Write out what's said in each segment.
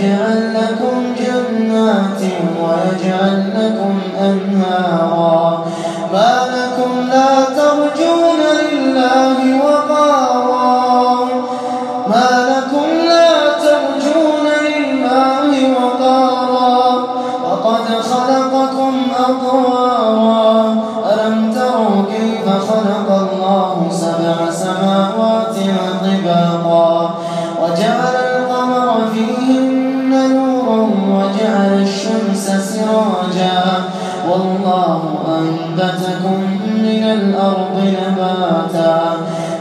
ويجعل لكم جنات ويجعل لكم أنهارا. ما لكم لا ترجون لله وقارا. ما لكم لا ترجون لله وقارا. وقد خلقكم أطوارا. ألم تروا كيف خلق الله سبع سماوات طباقا وجعل القمر فيهن والله أنبتكم من الأرض نباتا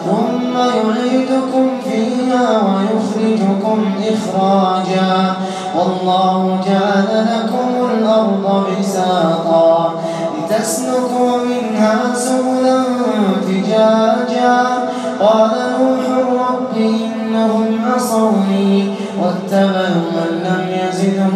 ثم يعيدكم فيها ويخرجكم إخراجا والله جعل لكم الأرض بساطا لتسلكوا منها سبلا فجاجا قال نوح رب إنهم عصوني واتبعوا من لم يزده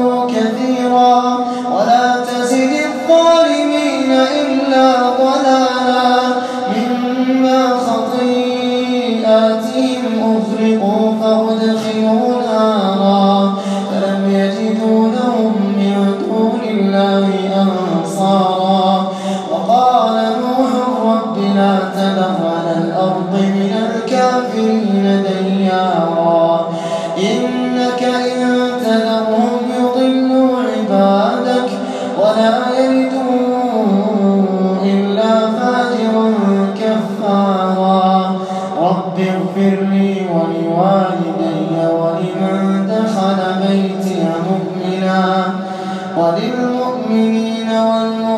وجعلنا على الأرض من الكافرين ديارا. إنك إن تذرهم يضلوا عبادك ولا يلدوا إلا فاجرا كفارا. رب اغفر لي ولوالدي ولمن دخل بيتي مؤمنا وللمؤمنين والمؤمنين